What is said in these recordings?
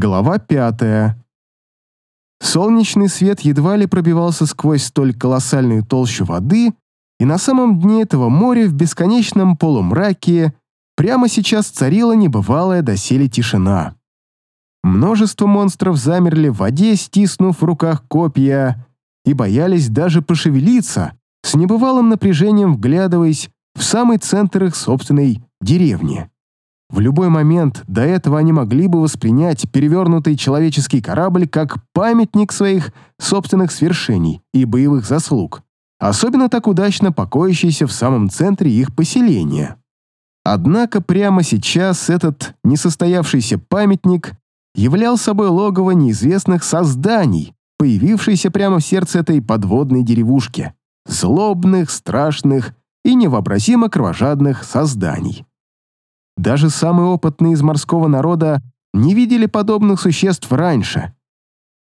Глава пятая. Солнечный свет едва ли пробивался сквозь столь колоссальную толщу воды, и на самом дне этого моря в бесконечном полумраке прямо сейчас царила небывалая доселе тишина. Множество монстров замерли в воде, стиснув в руках копья, и боялись даже пошевелиться, с небывалым напряжением вглядываясь в самый центр их собственной деревни. В любой момент до этого они могли бы воспринять перевернутый человеческий корабль как памятник своих собственных свершений и боевых заслуг, особенно так удачно покоящийся в самом центре их поселения. Однако прямо сейчас этот несостоявшийся памятник являл собой логово неизвестных созданий, появившееся прямо в сердце этой подводной деревушки, злобных, страшных и невообразимо кровожадных созданий. Даже самые опытные из морского народа не видели подобных существ раньше.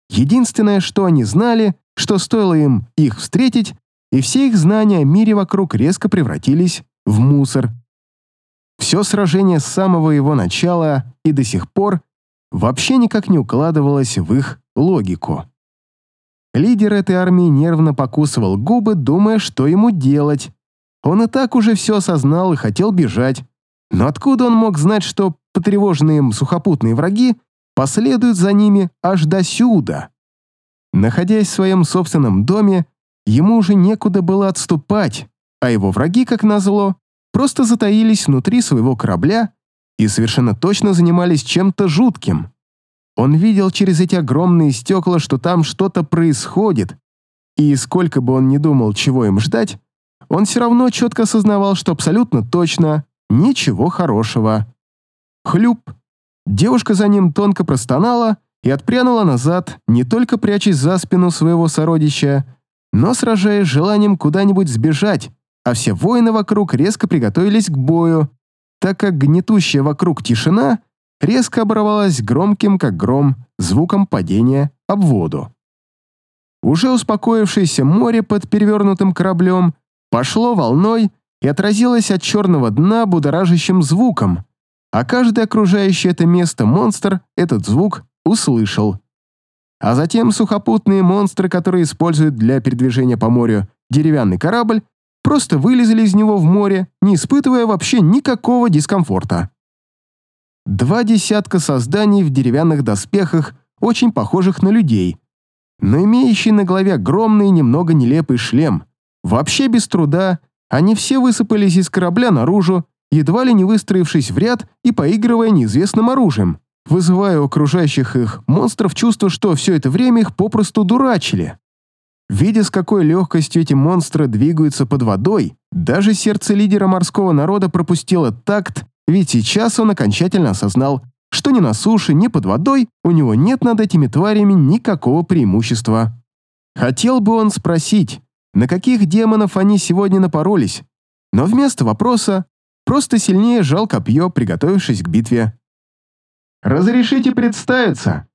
Единственное, что они знали, что стоило им их встретить, и все их знания о мире вокруг резко превратились в мусор. Все сражение с самого его начала и до сих пор вообще никак не укладывалось в их логику. Лидер этой армии нервно покусывал губы, думая, что ему делать. Он и так уже все осознал и хотел бежать. Но откуда он мог знать, что потревоженные им сухопутные враги последуют за ними аж до сюда? Находясь в своем собственном доме, ему уже некуда было отступать, а его враги, как назло, просто затаились внутри своего корабля и совершенно точно занимались чем-то жутким. Он видел через эти огромные стекла, что там что-то происходит, и сколько бы он ни думал, чего им ждать, он все равно четко осознавал, что абсолютно точно Ничего хорошего. Хлюп. Девушка за ним тонко простонала и отпрянула назад, не только прячась за спину своего сородича, но сражаясь желанием куда-нибудь сбежать, а все воины вокруг резко приготовились к бою, так как гнетущая вокруг тишина резко оборвалась громким, как гром, звуком падения об воду. Уже успокоившееся море под перевернутым кораблем пошло волной и отразилась от черного дна будоражащим звуком, а каждый окружающий это место монстр этот звук услышал. А затем сухопутные монстры, которые используют для передвижения по морю деревянный корабль, просто вылезли из него в море, не испытывая вообще никакого дискомфорта. Два десятка созданий в деревянных доспехах, очень похожих на людей, но имеющий на голове огромный немного нелепый шлем, вообще без труда они все высыпались из корабля наружу, едва ли не выстроившись в ряд и поигрывая неизвестным оружием, вызывая у окружающих их монстров чувство, что все это время их попросту дурачили. Видя, с какой легкостью эти монстры двигаются под водой, даже сердце лидера морского народа пропустило такт, ведь сейчас он окончательно осознал, что ни на суше, ни под водой у него нет над этими тварями никакого преимущества. Хотел бы он спросить, на каких демонов они сегодня напоролись, но вместо вопроса просто сильнее сжал копье, приготовившись к битве. «Разрешите представиться!»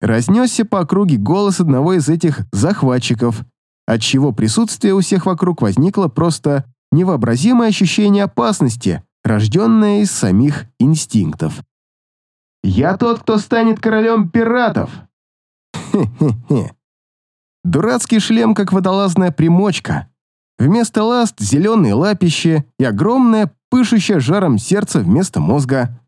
Разнесся по округе голос одного из этих захватчиков, отчего присутствие у всех вокруг возникло просто невообразимое ощущение опасности, рожденное из самих инстинктов. «Я тот, кто станет королем пиратов!» «Хе-хе-хе!» Дурацкий шлем, как водолазная примочка. Вместо ласт зеленые лапище и огромное, пышущее жаром сердце вместо мозга.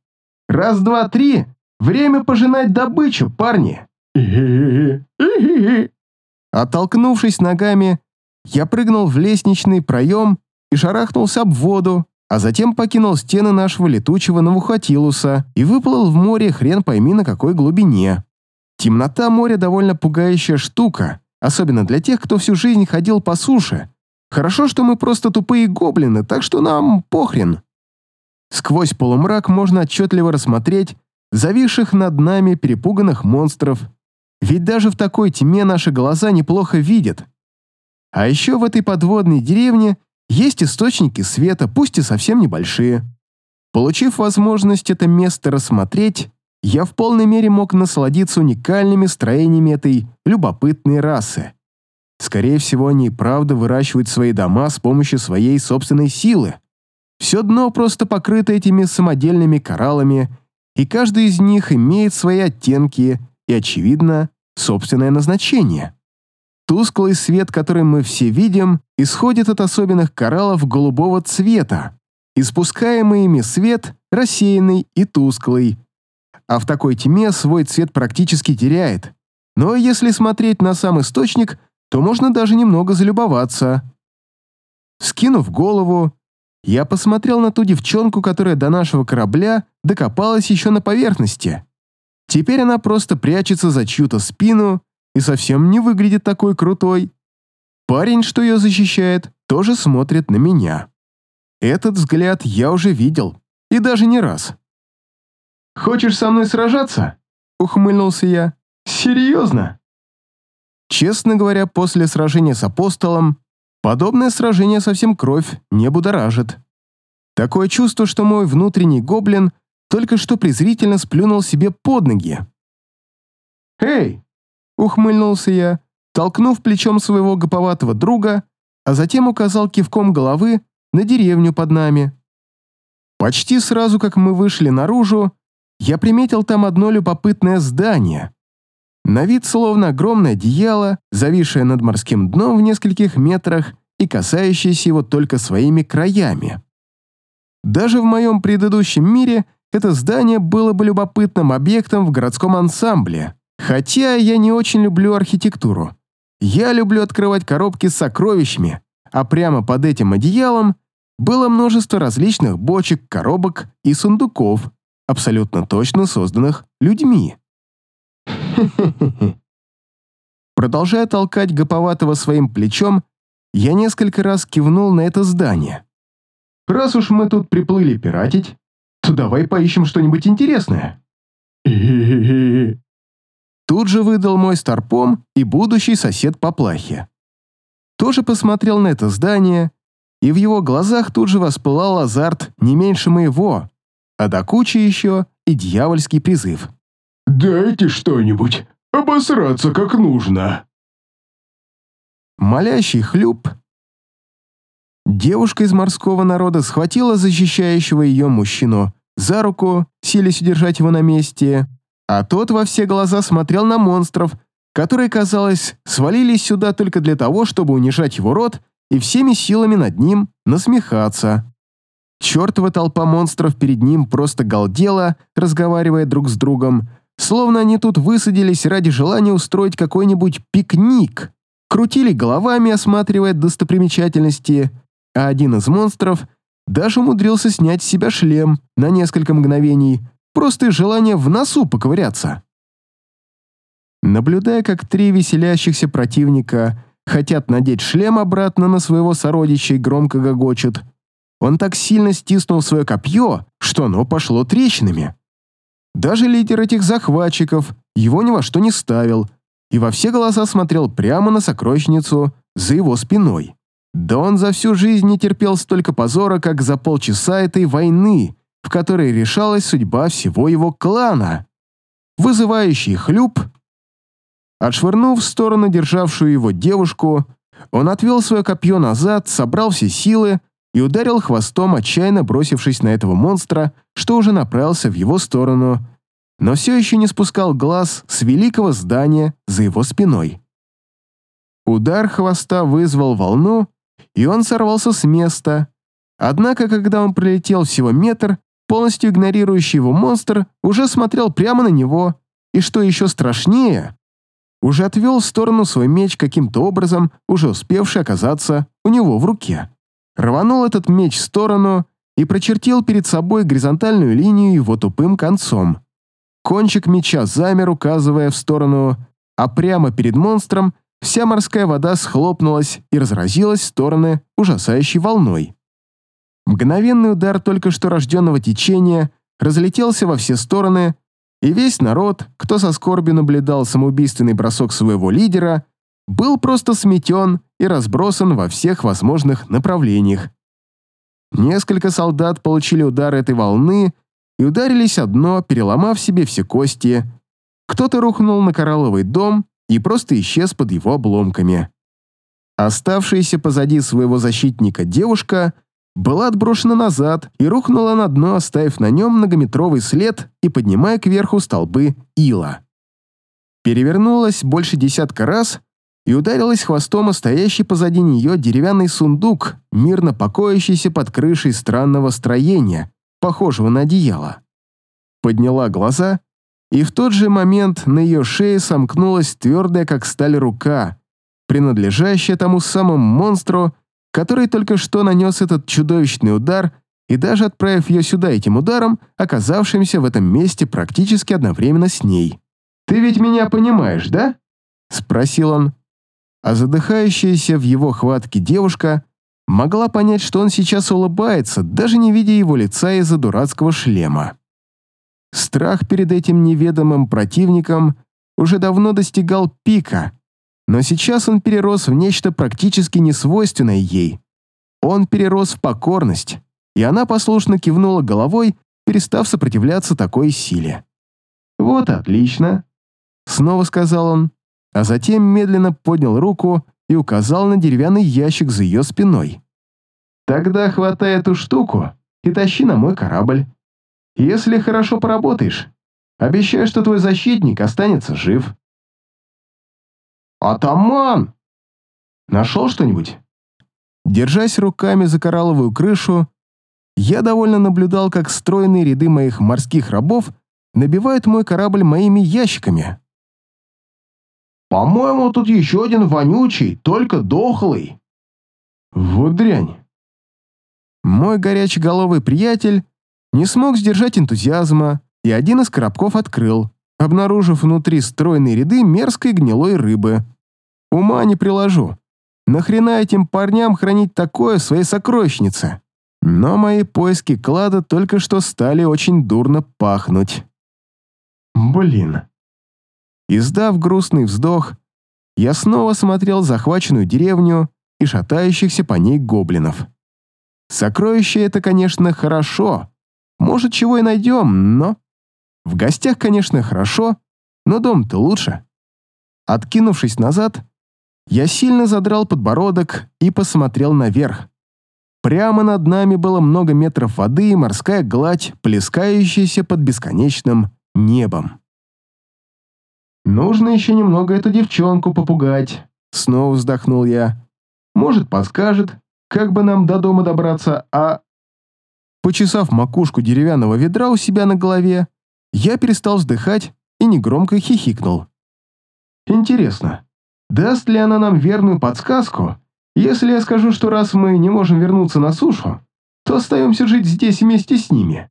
Раз, два, три. Время пожинать добычу, парни. Оттолкнувшись ногами, я прыгнул в лестничный проем и шарахнулся об воду, а затем покинул стены нашего летучего Навухатилуса и выплыл в море хрен пойми на какой глубине. Темнота моря довольно пугающая штука, особенно для тех, кто всю жизнь ходил по суше. Хорошо, что мы просто тупые гоблины, так что нам похрен. Сквозь полумрак можно отчетливо рассмотреть зависших над нами перепуганных монстров, ведь даже в такой тьме наши глаза неплохо видят. А еще в этой подводной деревне есть источники света, пусть и совсем небольшие. Получив возможность это место рассмотреть, я в полной мере мог насладиться уникальными строениями этой любопытной расы. Скорее всего, они и правда выращивают свои дома с помощью своей собственной силы. Все дно просто покрыто этими самодельными кораллами, и каждый из них имеет свои оттенки и, очевидно, собственное назначение. Тусклый свет, который мы все видим, исходит от особенных кораллов голубого цвета. Испускаемый ими свет рассеянный и тусклый, а в такой тьме свой цвет практически теряет. Но если смотреть на сам источник, то можно даже немного залюбоваться. Скинув голову, я посмотрел на ту девчонку, которая до нашего корабля докопалась еще на поверхности. Теперь она просто прячется за чью-то спину и совсем не выглядит такой крутой. Парень, что ее защищает, тоже смотрит на меня. Этот взгляд я уже видел, и даже не раз. «Хочешь со мной сражаться?» — ухмыльнулся я. «Серьезно?» Честно говоря, после сражения с апостолом, подобное сражение совсем кровь не будоражит. Такое чувство, что мой внутренний гоблин только что презрительно сплюнул себе под ноги. «Эй!» — ухмыльнулся я, толкнув плечом своего гоповатого друга, а затем указал кивком головы на деревню под нами. Почти сразу, как мы вышли наружу, я приметил там одно любопытное здание. На вид словно огромное одеяло, зависшее над морским дном в нескольких метрах и касающееся его только своими краями. Даже в моем предыдущем мире это здание было бы любопытным объектом в городском ансамбле, хотя я не очень люблю архитектуру. Я люблю открывать коробки с сокровищами, а прямо под этим одеялом было множество различных бочек, коробок и сундуков, абсолютно точно созданных людьми. Продолжая толкать гоповатого своим плечом, я несколько раз кивнул на это здание. «Раз уж мы тут приплыли пиратить, то давай поищем что-нибудь интересное». Тут же выдал мой старпом и будущий сосед по плахе. Тоже посмотрел на это здание и в его глазах тут же воспылал азарт не меньше моего, а до кучи еще и дьявольский призыв. «Дайте что-нибудь, обосраться как нужно!» Молящий хлюп. Девушка из морского народа схватила защищающего ее мужчину за руку, силясь удержать его на месте, а тот во все глаза смотрел на монстров, которые, казалось, свалились сюда только для того, чтобы унижать его род и всеми силами над ним насмехаться. Чертова толпа монстров перед ним просто галдела, разговаривая друг с другом, словно они тут высадились ради желания устроить какой-нибудь пикник. Крутили головами, осматривая достопримечательности, а один из монстров даже умудрился снять с себя шлем на несколько мгновений, просто из желания в носу поковыряться. Наблюдая, как три веселящихся противника хотят надеть шлем обратно на своего сородича и громко гогочут. Он так сильно стиснул свое копье, что оно пошло трещинами. Даже лидер этих захватчиков его ни во что не ставил и во все глаза смотрел прямо на сокровищницу за его спиной. Да он за всю жизнь не терпел столько позора, как за полчаса этой войны, в которой решалась судьба всего его клана. Вызывающий хлюп Отшвырнув в сторону державшую его девушку, он отвел свое копье назад, собрал все силы и ударил хвостом, отчаянно бросившись на этого монстра, что уже направился в его сторону, но все еще не спускал глаз с великого здания за его спиной. Удар хвоста вызвал волну, и он сорвался с места. Однако, когда он пролетел всего метр, полностью игнорирующий его монстр уже смотрел прямо на него, и что еще страшнее, уже отвел в сторону свой меч каким-то образом, уже успевший оказаться у него в руке. Рванул этот меч в сторону и прочертил перед собой горизонтальную линию его тупым концом. Кончик меча замер, указывая в сторону, а прямо перед монстром вся морская вода схлопнулась и разразилась в стороны ужасающей волной. Мгновенный удар только что рожденного течения разлетелся во все стороны, и весь народ, кто со скорбью наблюдал самоубийственный бросок своего лидера, был просто сметен и разбросан во всех возможных направлениях. Несколько солдат получили удар этой волны и ударились одно, переломав себе все кости. Кто-то рухнул на коралловый дом и просто исчез под его обломками. Оставшаяся позади своего защитника девушка была отброшена назад и рухнула на дно, оставив на нем многометровый след и поднимая кверху столбы ила. Перевернулась больше десятка раз и ударилась хвостом о стоящий позади нее деревянный сундук, мирно покоящийся под крышей странного строения, похожего на одеяло. Подняла глаза, и в тот же момент на ее шее сомкнулась твердая, как сталь, рука, принадлежащая тому самому монстру, который только что нанес этот чудовищный удар и даже отправив ее сюда этим ударом, оказавшимся в этом месте практически одновременно с ней. «Ты ведь меня понимаешь, да?» — спросил он. А задыхающаяся в его хватке девушка могла понять, что он сейчас улыбается, даже не видя его лица из-за дурацкого шлема. Страх перед этим неведомым противником уже давно достигал пика, но сейчас он перерос в нечто практически несвойственное ей. Он перерос в покорность, и она послушно кивнула головой, перестав сопротивляться такой силе. «Вот отлично», — снова сказал он, а затем медленно поднял руку и указал на деревянный ящик за ее спиной. «Тогда хватай эту штуку и тащи на мой корабль. Если хорошо поработаешь, обещаю, что твой защитник останется жив». «Атаман!» «Нашел что-нибудь?» Держась руками за коралловую крышу, я довольно наблюдал, как стройные ряды моих морских рабов набивают мой корабль моими ящиками. «По-моему, тут еще один вонючий, только дохлый». «Вот дрянь». Мой горячеголовый приятель не смог сдержать энтузиазма, и один из коробков открыл, обнаружив внутри стройные ряды мерзкой гнилой рыбы. Ума не приложу. Нахрена этим парням хранить такое в своей сокровищнице? Но мои поиски клада только что стали очень дурно пахнуть. Блин. Издав грустный вздох, я снова смотрел захваченную деревню и шатающихся по ней гоблинов. Сокровище это, конечно, хорошо. Может, чего и найдем, но... В гостях, конечно, хорошо, но дом-то лучше. Откинувшись назад, я сильно задрал подбородок и посмотрел наверх. Прямо над нами было много метров воды и морская гладь, плескающаяся под бесконечным небом. «Нужно еще немного эту девчонку попугать», — снова вздохнул я. «Может, подскажет, как бы нам до дома добраться, а...» Почесав макушку деревянного ведра у себя на голове, я перестал вздыхать и негромко хихикнул. «Интересно, Даст ли она нам верную подсказку, если я скажу, что раз мы не можем вернуться на сушу, то остаемся жить здесь вместе с ними?